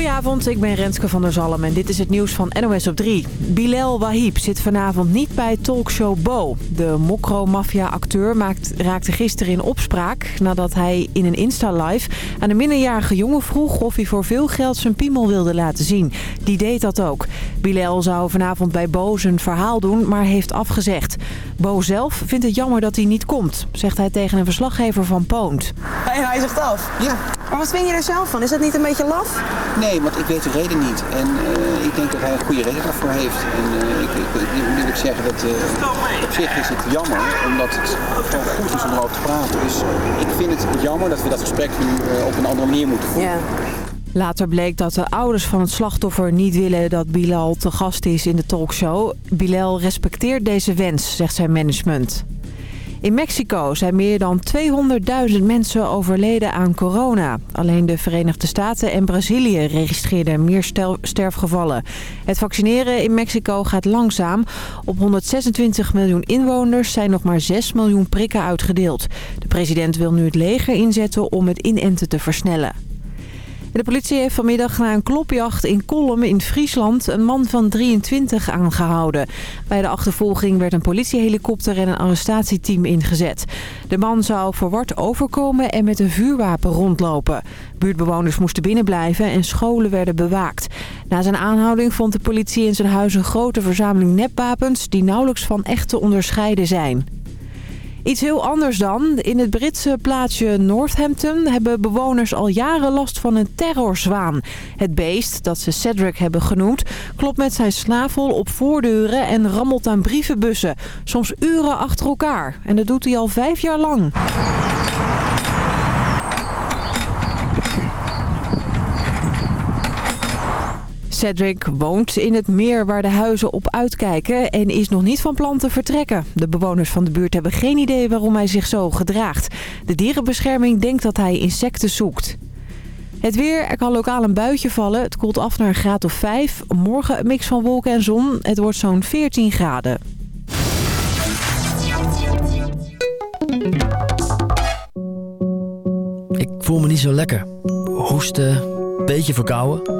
Goedenavond, ik ben Renske van der Zalm en dit is het nieuws van NOS op 3. Bilal Wahib zit vanavond niet bij talkshow Bo. De Mokro-maffia-acteur raakte gisteren in opspraak... nadat hij in een Insta-live aan een minderjarige jongen vroeg... of hij voor veel geld zijn piemel wilde laten zien. Die deed dat ook. Bilal zou vanavond bij Bo zijn verhaal doen, maar heeft afgezegd. Bo zelf vindt het jammer dat hij niet komt, zegt hij tegen een verslaggever van Poont. En hij zegt af? Ja. Maar wat vind je er zelf van? Is dat niet een beetje laf? Nee, want ik weet de reden niet. En uh, ik denk dat hij een goede reden daarvoor heeft. En uh, ik, ik, ik, moet ik zeggen dat uh, op zich is het jammer, omdat het gewoon goed is om erover te praten. Dus ik vind het jammer dat we dat gesprek nu op een andere manier moeten voeren. Ja. Later bleek dat de ouders van het slachtoffer niet willen dat Bilal te gast is in de talkshow. Bilal respecteert deze wens, zegt zijn management. In Mexico zijn meer dan 200.000 mensen overleden aan corona. Alleen de Verenigde Staten en Brazilië registreerden meer sterfgevallen. Het vaccineren in Mexico gaat langzaam. Op 126 miljoen inwoners zijn nog maar 6 miljoen prikken uitgedeeld. De president wil nu het leger inzetten om het inenten te versnellen. De politie heeft vanmiddag na een klopjacht in Kolm in Friesland een man van 23 aangehouden. Bij de achtervolging werd een politiehelikopter en een arrestatieteam ingezet. De man zou verward overkomen en met een vuurwapen rondlopen. Buurtbewoners moesten binnenblijven en scholen werden bewaakt. Na zijn aanhouding vond de politie in zijn huis een grote verzameling nepwapens die nauwelijks van echt te onderscheiden zijn. Iets heel anders dan. In het Britse plaatsje Northampton hebben bewoners al jaren last van een terrorzwaan. Het beest, dat ze Cedric hebben genoemd, klopt met zijn snavel op voordeuren en rammelt aan brievenbussen. Soms uren achter elkaar. En dat doet hij al vijf jaar lang. Cedric woont in het meer waar de huizen op uitkijken en is nog niet van plan te vertrekken. De bewoners van de buurt hebben geen idee waarom hij zich zo gedraagt. De dierenbescherming denkt dat hij insecten zoekt. Het weer, er kan lokaal een buitje vallen. Het koelt af naar een graad of 5. Morgen een mix van wolken en zon. Het wordt zo'n 14 graden. Ik voel me niet zo lekker. Hoesten, beetje verkouden.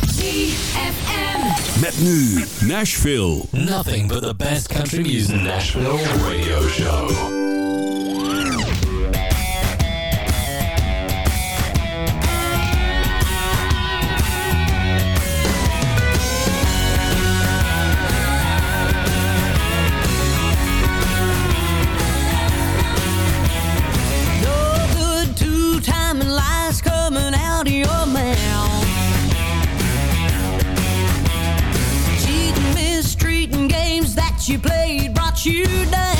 Met nu Nashville. Nothing but the best country music. Nashville Radio Show. you played brought you down.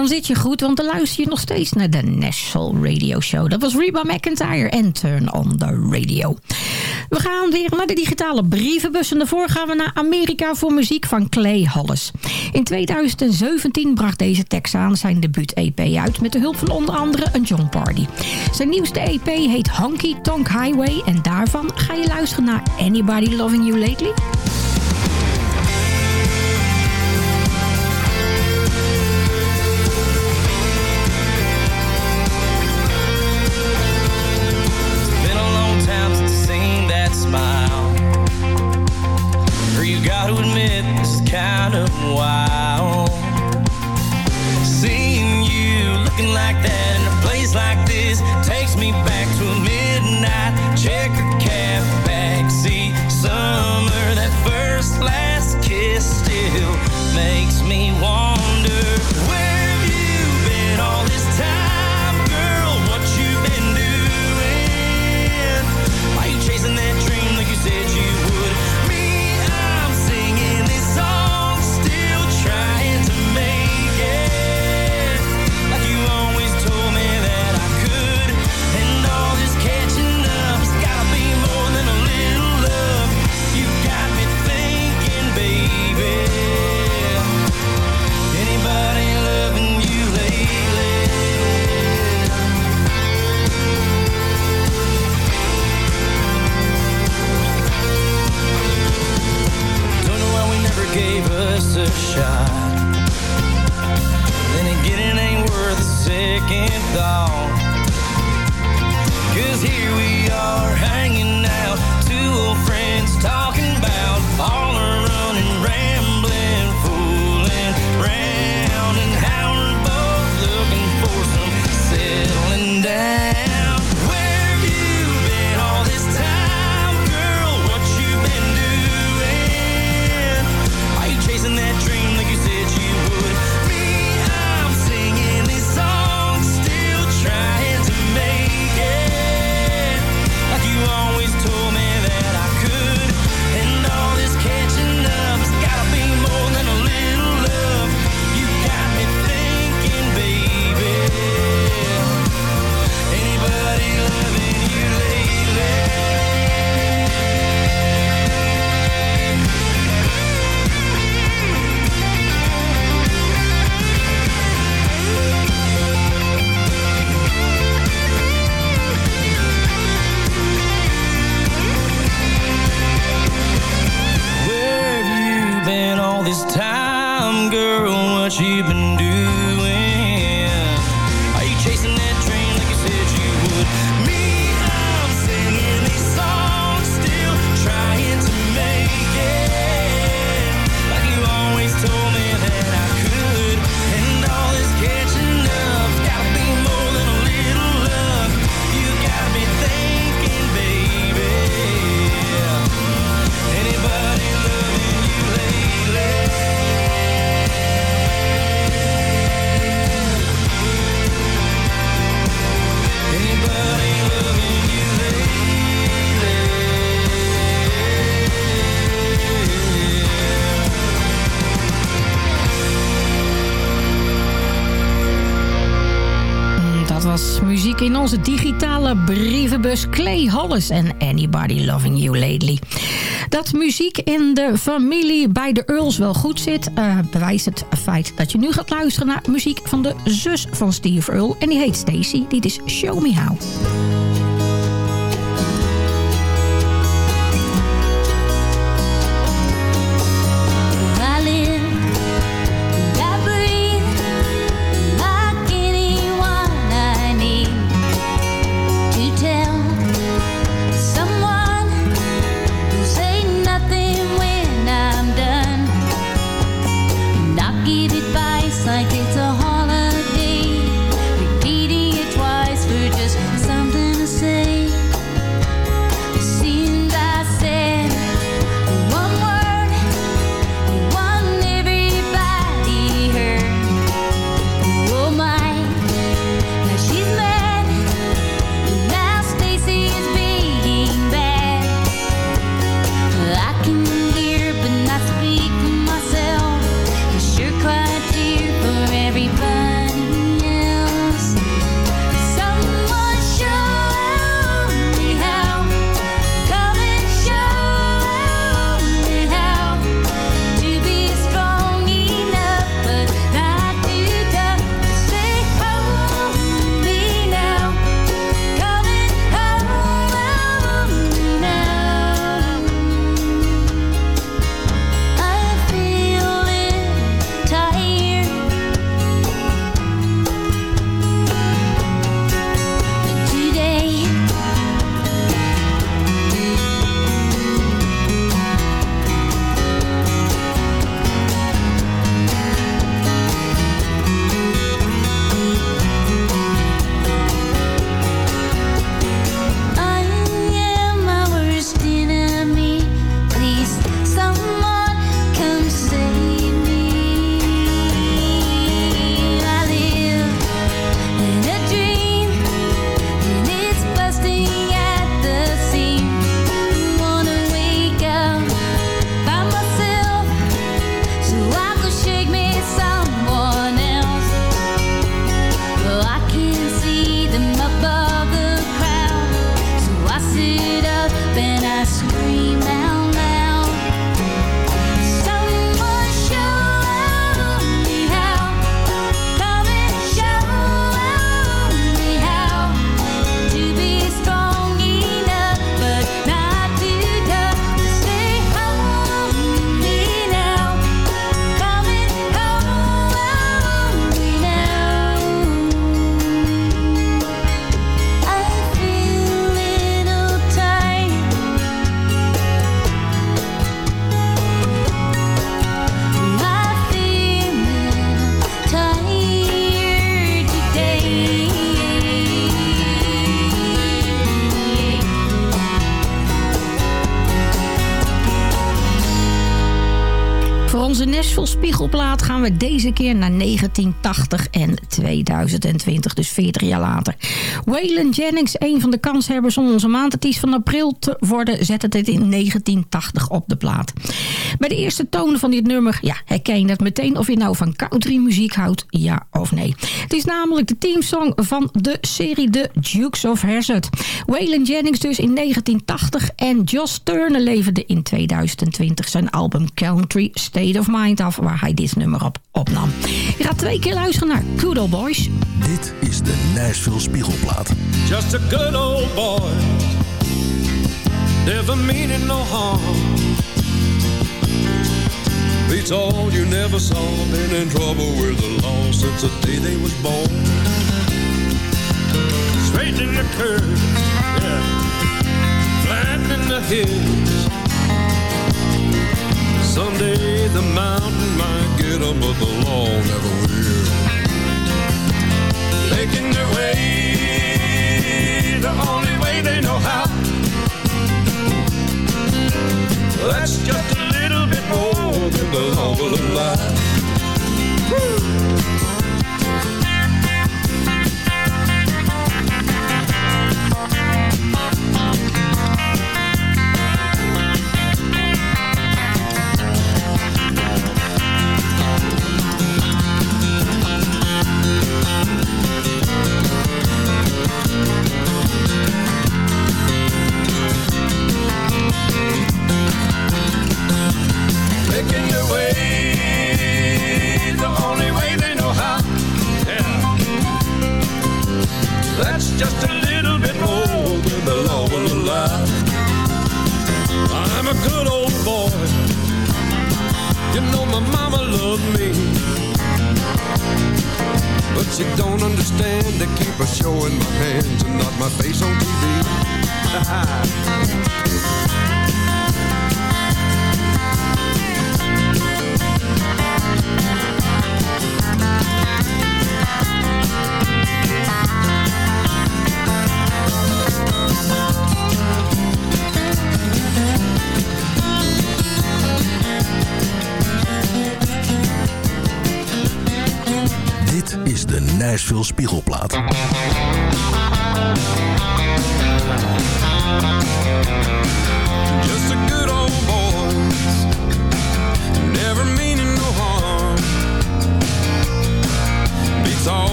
dan zit je goed, want dan luister je nog steeds naar de National Radio Show. Dat was Reba McIntyre en Turn on the Radio. We gaan weer naar de digitale brievenbus en daarvoor gaan we naar Amerika voor muziek van Clay Hollis. In 2017 bracht deze Texaan zijn debuut-EP uit met de hulp van onder andere een John Party. Zijn nieuwste EP heet Honky Tonk Highway en daarvan ga je luisteren naar Anybody Loving You Lately? check onze digitale brievenbus Clay Hollis en Anybody Loving You Lately. Dat muziek in de familie bij de Earls wel goed zit... Eh, bewijst het feit dat je nu gaat luisteren naar muziek van de zus van Steve Earl. En die heet Stacy. Dit is Show Me How. Deze keer naar 1980 en 2020, dus 40 jaar later. Waylon Jennings, een van de kanshebbers om onze maandartiest van april te worden, zette dit in 1980 op de plaat. Bij de eerste tonen van dit nummer, ja, herken je het meteen of je nou van country muziek houdt, ja of nee. Het is namelijk de teamsong van de serie The Dukes of Hazzard. Waylon Jennings dus in 1980 en Josh Turner leverde in 2020 zijn album Country State of Mind af, waar hij dit nummer op opnam. Je gaat twee keer luisteren naar Good Old Boys. Dit is de Nashville Spiegelplaat. Just a good old boy, never meaning no harm. Beats all you never saw, been in trouble with the law since the day they was born. Straight in the curve, yeah, flat in the hills. Someday the mountain might get 'em, but the law never will. Making their way the only way they know how. That's just a little bit more than the law will allow. Making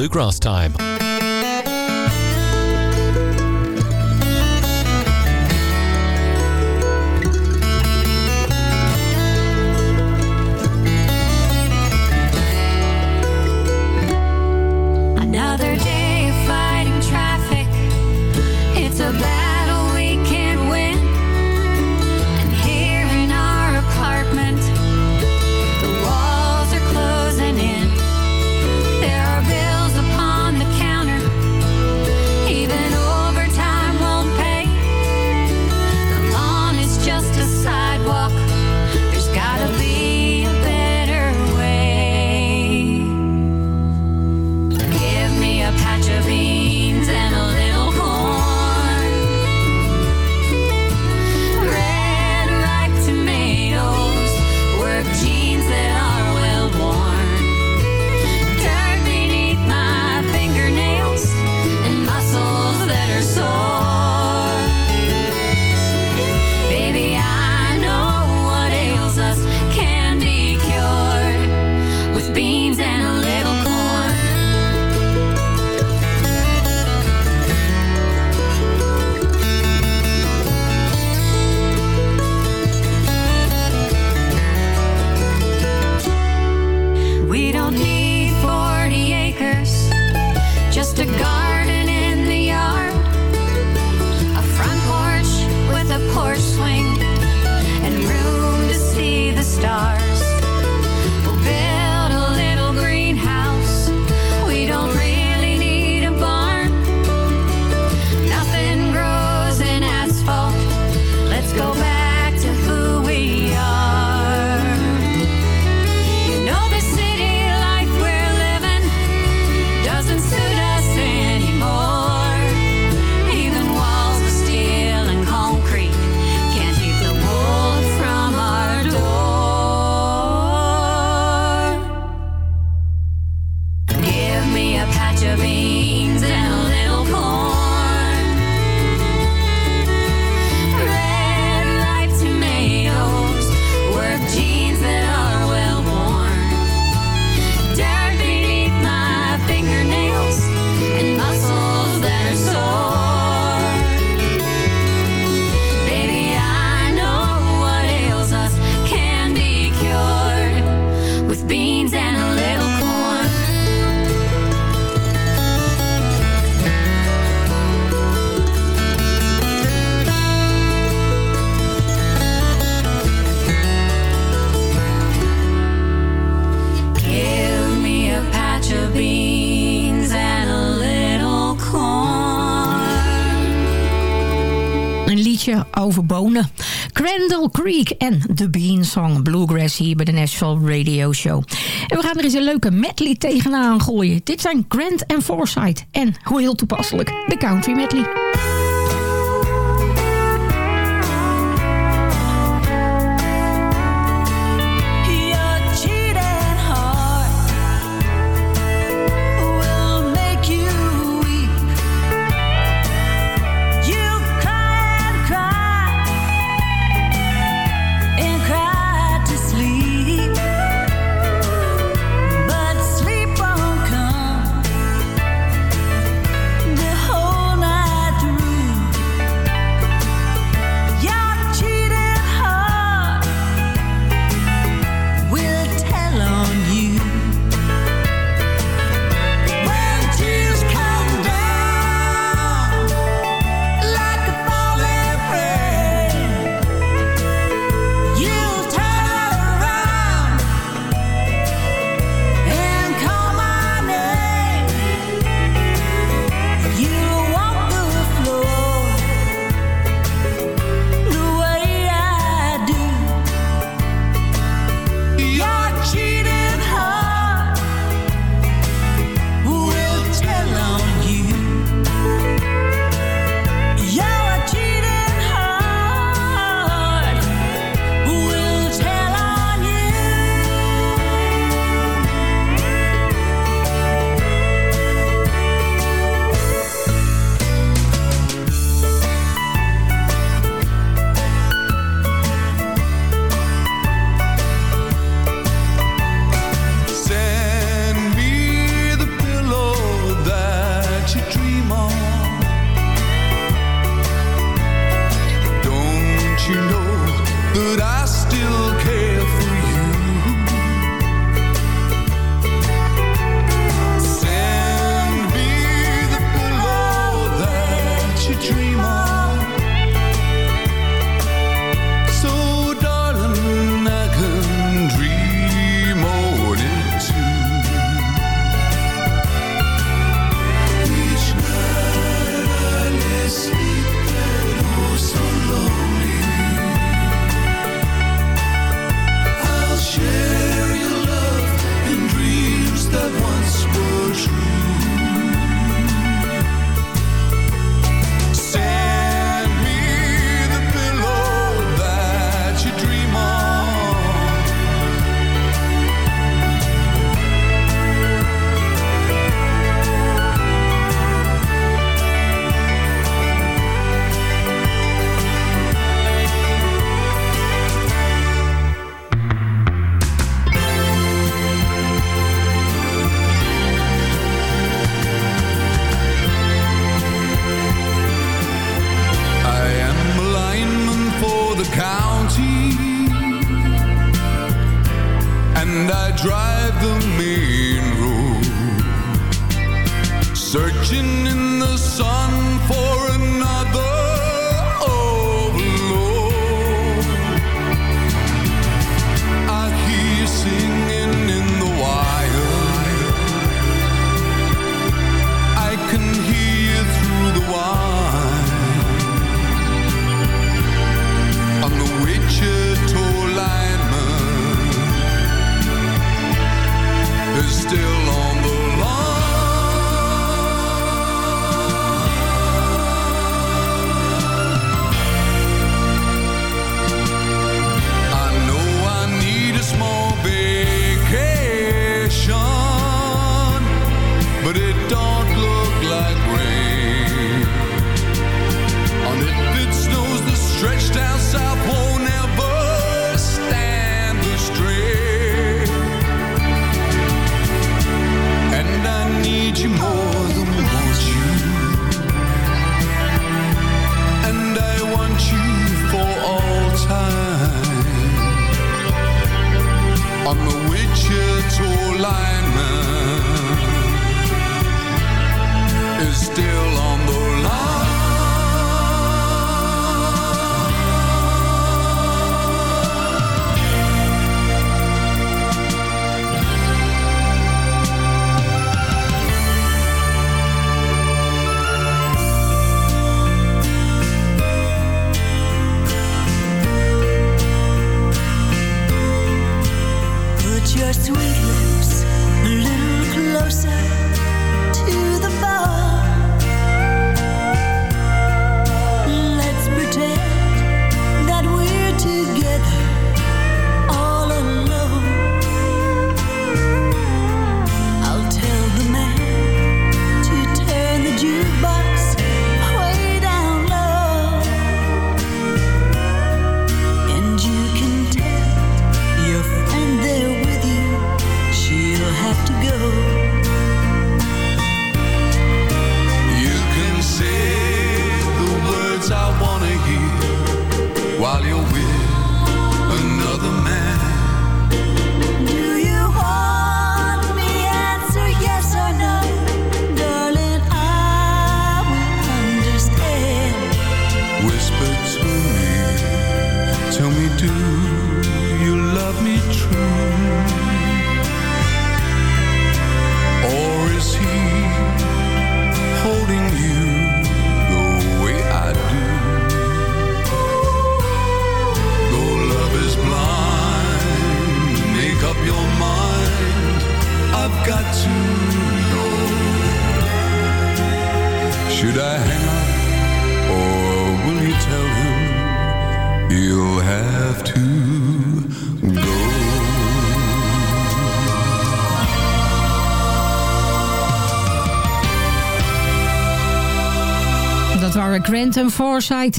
Bluegrass Time. hier bij de Nashville Radio Show. En we gaan er eens een leuke medley tegenaan gooien. Dit zijn Grant en Forsyth en, hoe heel toepasselijk, de Country Medley.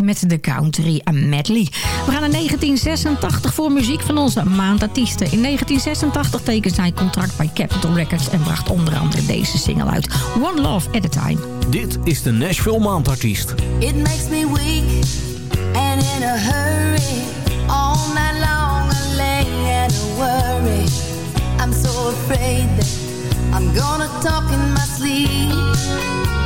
Met de Country Medley. We gaan naar 1986 voor muziek van onze maandartiesten. In 1986 tekende zij contract bij Capitol Records... en bracht onder andere deze single uit. One Love at a Time. Dit is de Nashville Maandartiest. It makes me weak and in a hurry. All night long I lay and I worry. I'm so afraid that I'm gonna talk in my sleep.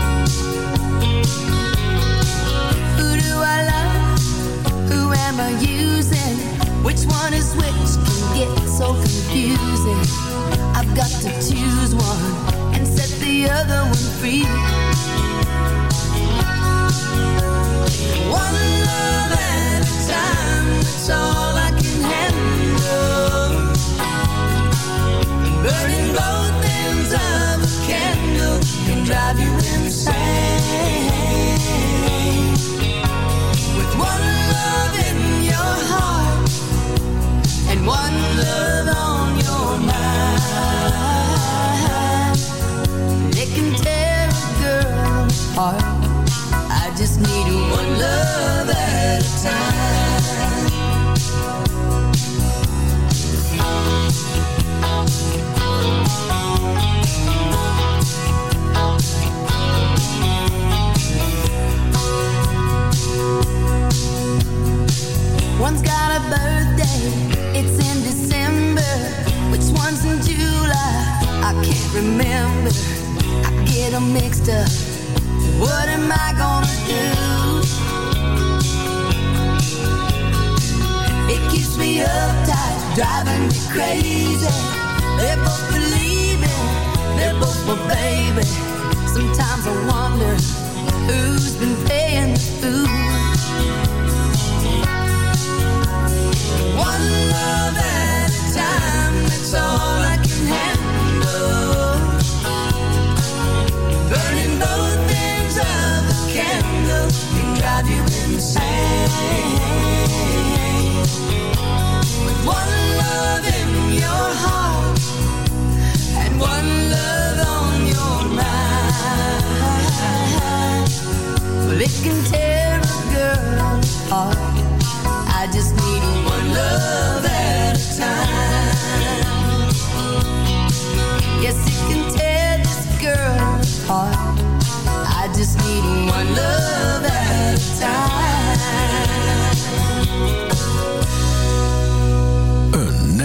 Am using? Which one is which can get so confusing. I've got to choose one and set the other one free. One love at a time, all I can handle. Burning both ends of a candle can drive you insane.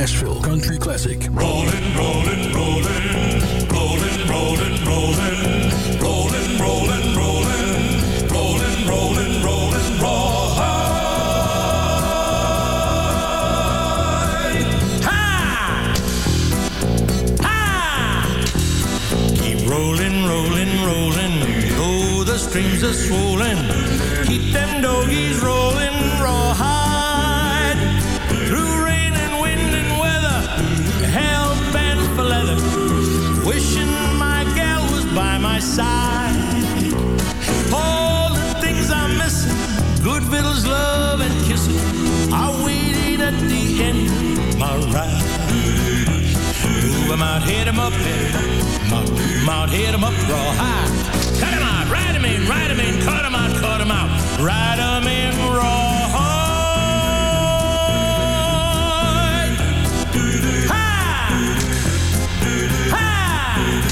Nashville Country Classic. Rolling, rolling, rolling, rolling, rolling, rolling, rolling, rolling, rolling, rolling, rolling, rolling, rolling. Ha! Ha! Keep rolling, rolling, rolling. Oh, the streams are swollen. Keep them doggies rolling, I might hit him up there. Might, might hit him up raw high. Cut him out, ride him in, ride him in, cut him out, cut him out, ride him in raw hard. High. High.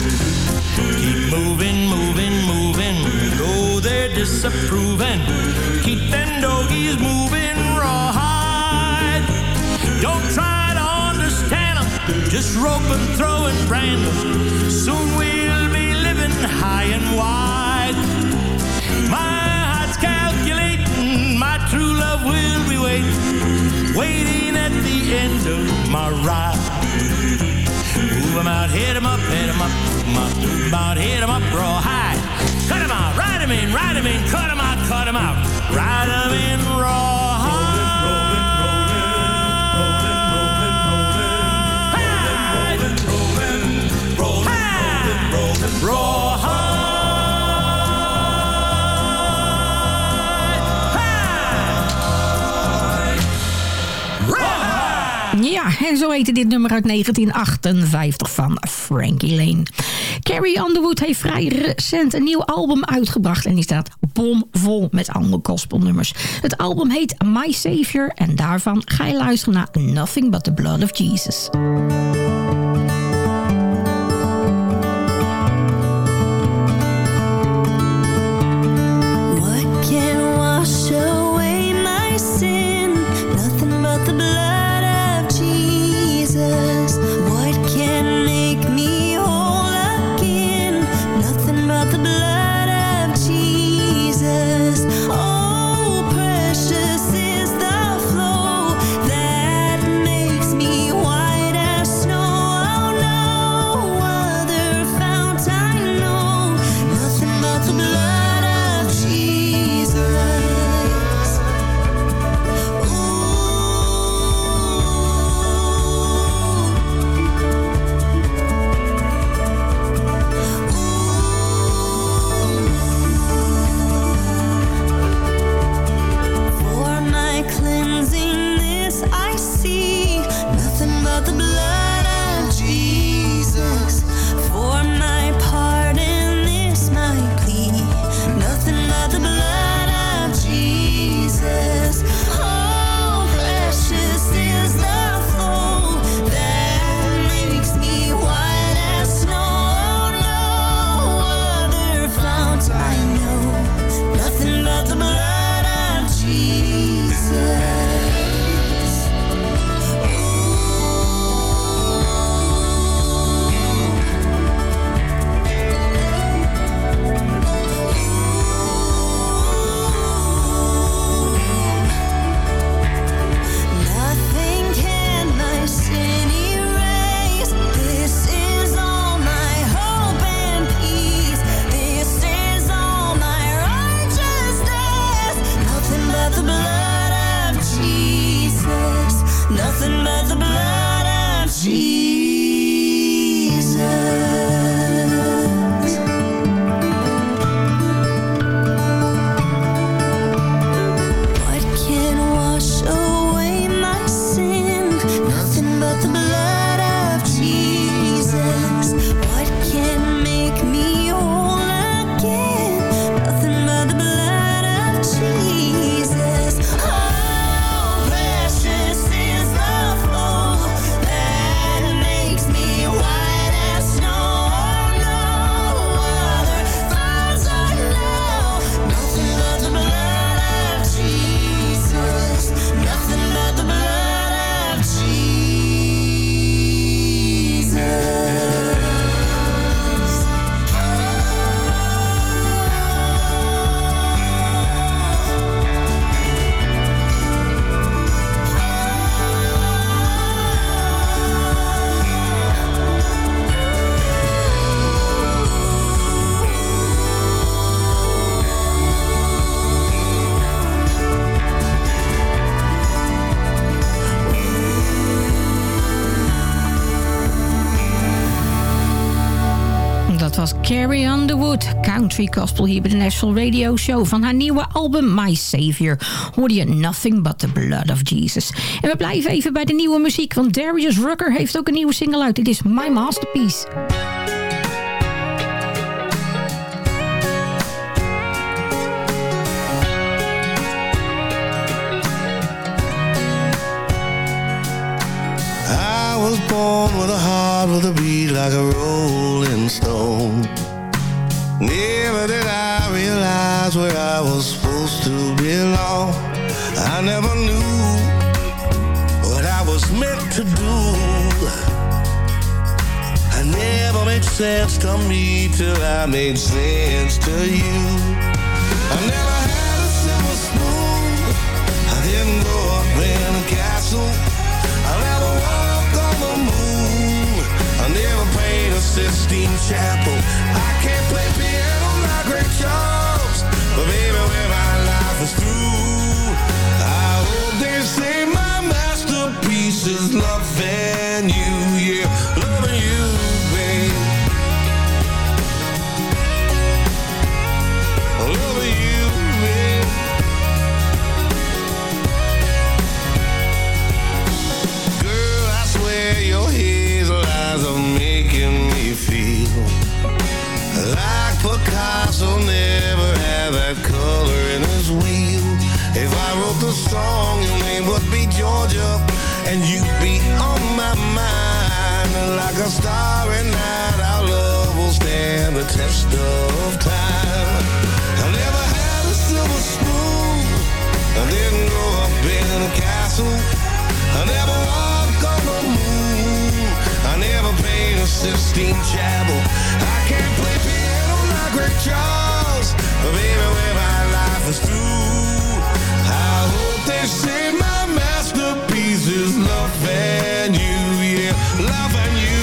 Keep moving, moving, moving. Though they're disapproving, keep them doggies moving raw high. Don't try just rope and throw and brand. Soon we'll be living high and wide. My heart's calculating. My true love will be waiting. Waiting at the end of my ride. Move 'em out, hit 'em up, hit 'em up, move 'em out, hit 'em up, raw high. Cut 'em out, ride 'em in, ride 'em in, cut 'em out, cut 'em out, ride 'em in, raw Ja, en zo heette dit nummer uit 1958 van Frankie Lane. Carrie Underwood heeft vrij recent een nieuw album uitgebracht... en die staat bomvol met allemaal gospelnummers. Het album heet My Savior en daarvan ga je luisteren naar Nothing But The Blood of Jesus. Country gospel hier bij de National Radio Show. Van haar nieuwe album My Savior hoorde je Nothing But The Blood of Jesus. En we blijven even bij de nieuwe muziek. Want Darius Rucker heeft ook een nieuwe single uit. Dit is My Masterpiece. I was born with a heart with a beat like a rolling stone. Never did I realize where I was supposed to belong. I never knew what I was meant to do. I never made sense to me till I made sense to you. I never had a silver spoon. I didn't grow up in a castle. I never walked on the moon. I never paid a Sistine Chapel. I can't play Ray Charles. But baby, when my life is through, I hope they say my masterpiece is loving you. Yeah, Picasso never had that color in his wheel. If I wrote the song, your name would be Georgia, and you'd be on my mind like a starry night. Our love will stand the test of time. I never had a silver spoon. I didn't grow up in a castle. I never walked on the moon. I never paid a Sistine Chapel. I can't play piano Charles. But baby, when my life is through, I hope they say my masterpiece is you. Yeah, you, loving you.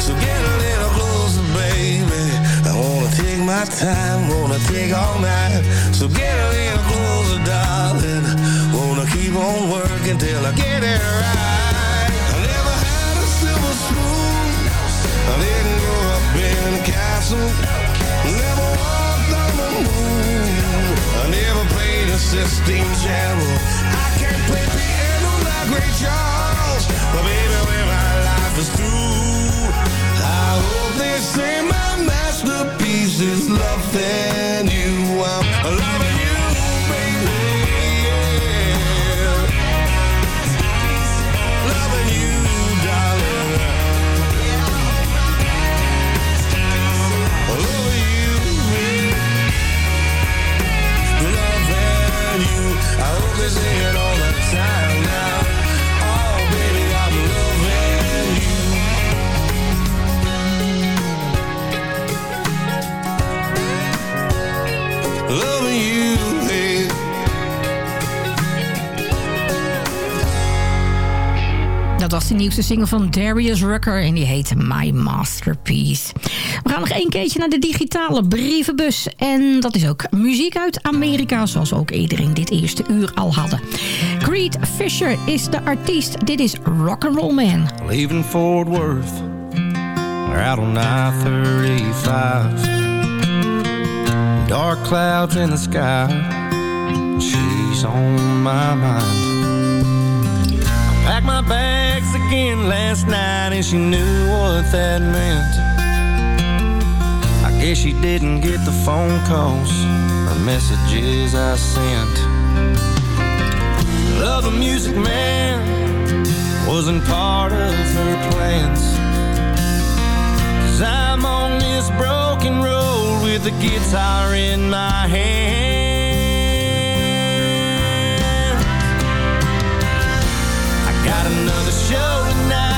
So get a little closer, baby. I wanna take my time, wanna take all night. So get a little. Keep on working till I get it right. I never had a silver spoon. I didn't grow up in a castle. Never walked on the moon. I never played a Sistine Chapel. I can't play piano like Ray Charles. But baby, when my life is through, I hope they say my masterpiece is loving you. I'm loving you, Dat was de nieuwste single van Darius Rucker en die heette My Masterpiece. We gaan nog één keertje naar de digitale brievenbus. En dat is ook muziek uit Amerika, zoals ook eerder in dit eerste uur al hadden. Creed Fisher is de artiest. Dit is Rock'n'Roll Man. Leaving Fort Worth, we're out on I-35. Dark clouds in the sky, she's on my mind. I packed my bags again last night and she knew what that meant. Guess she didn't get the phone calls or messages I sent. Love the music man wasn't part of her plans. Cause I'm on this broken road with the guitar in my hand. I got another show tonight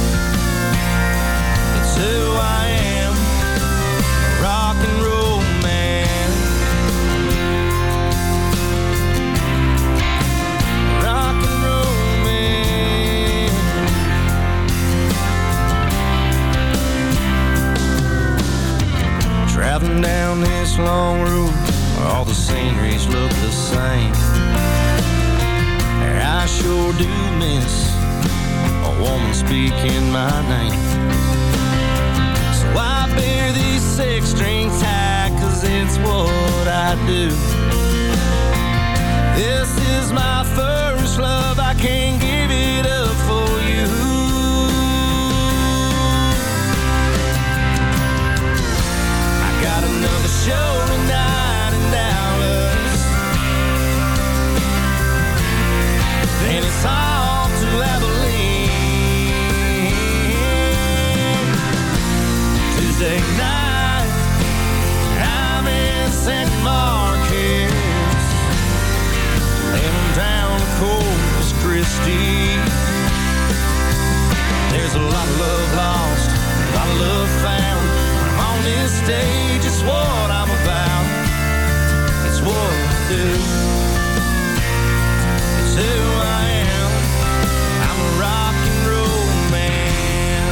Down this long road where all the sceneries look the same. I sure do miss a woman speaking my name. So I bear these six strings high, cause it's what I do. This is my first love, I can't give. Love lost, a lot of love found. I'm on this stage, it's what I'm about. It's what I do. It's who I am. I'm a rock and roll man.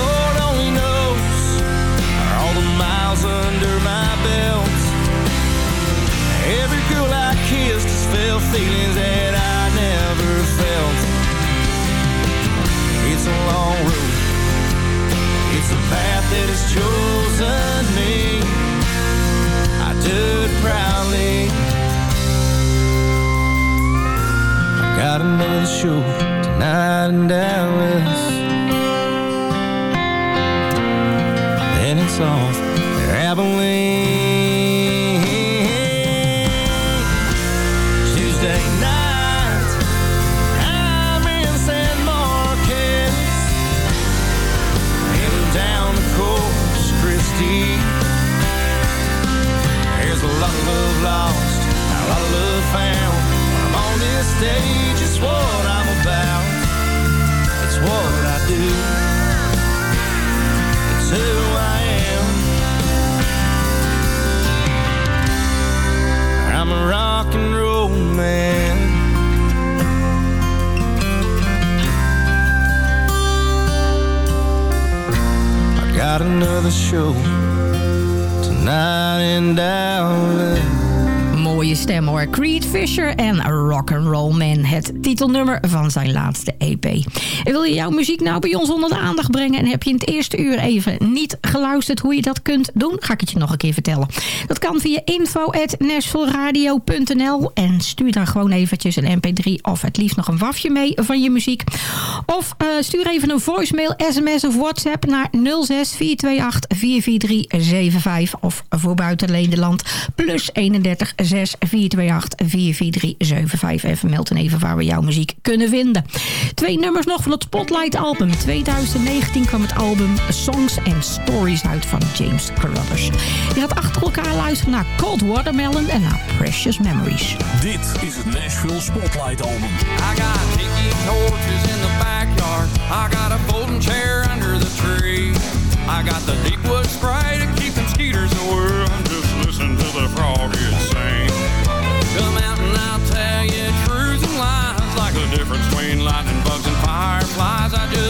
Lord only knows all the miles under my belt. Every girl I kissed has felt feelings that has chosen me. I do it proudly. I got another show tonight in Dallas. Then it's off to show Creed Fisher en Rock'n'Roll Man. Het titelnummer van zijn laatste EP. Wil je jouw muziek nou bij ons onder de aandacht brengen... en heb je in het eerste uur even niet geluisterd hoe je dat kunt doen... ga ik het je nog een keer vertellen. Dat kan via info.nashvilleradio.nl en stuur dan gewoon eventjes een mp3... of het liefst nog een wafje mee van je muziek. Of uh, stuur even een voicemail, sms of whatsapp naar 06 428 44375... of voor buiten Nederland plus 31 6 428 44375. Even meld en even waar we jouw muziek kunnen vinden. Twee nummers nog van het Spotlight album. 2019 kwam het album Songs and Stories uit van James Carruthers. Je gaat achter elkaar luisteren naar Cold Watermelon en naar Precious Memories. Dit is het Nashville Spotlight album. I got tiki torches in the backyard. I got a folding chair under the tree. I got the deep wood difference between lightning bugs and fireflies. I just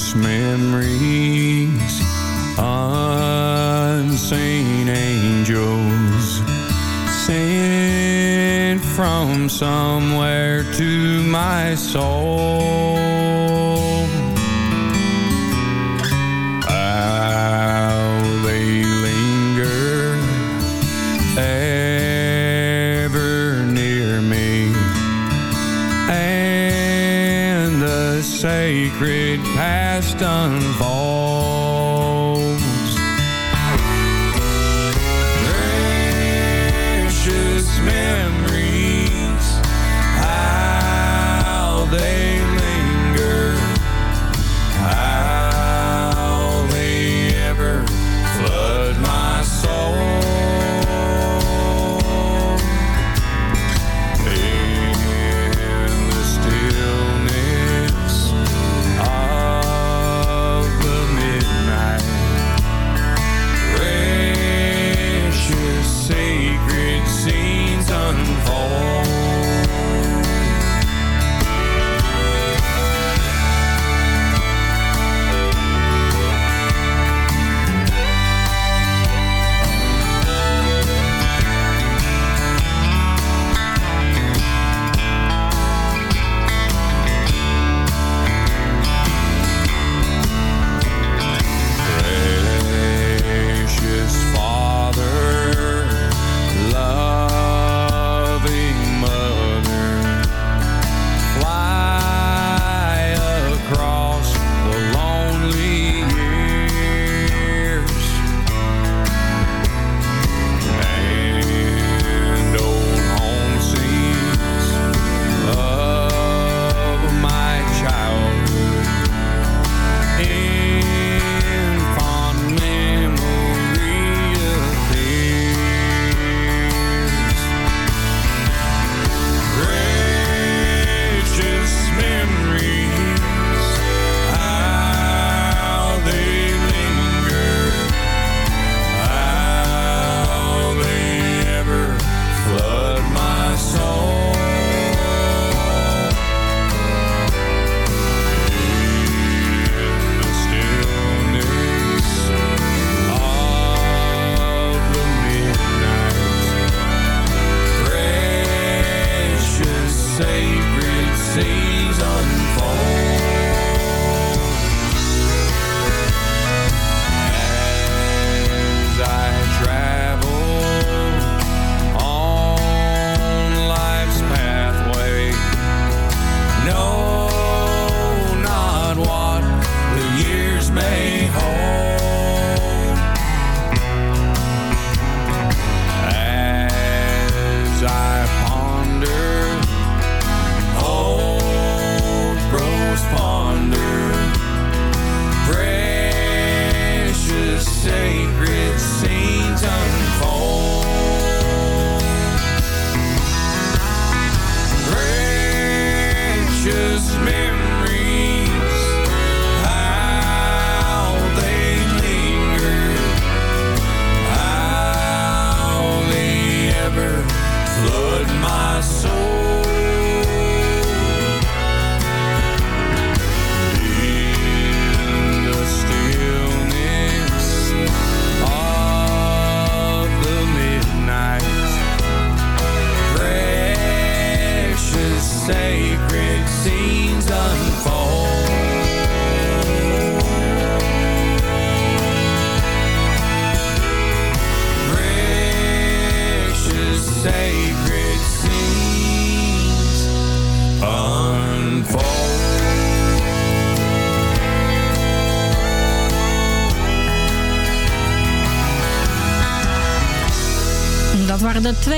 precious memories, unseen angels sent from somewhere to my soul.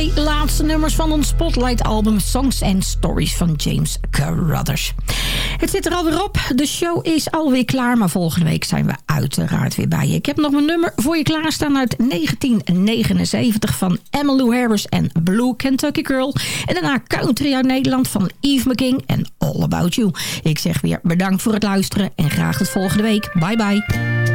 Twee laatste nummers van ons Spotlight-album Songs and Stories van James Carruthers. Het zit er alweer op. De show is alweer klaar, maar volgende week zijn we uiteraard weer bij je. Ik heb nog een nummer voor je klaarstaan uit 1979 van Emmylou Harris en Blue Kentucky Girl. En daarna Country uit Nederland van Eve McKing en All About You. Ik zeg weer bedankt voor het luisteren en graag tot volgende week. Bye bye.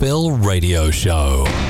Bill radio show.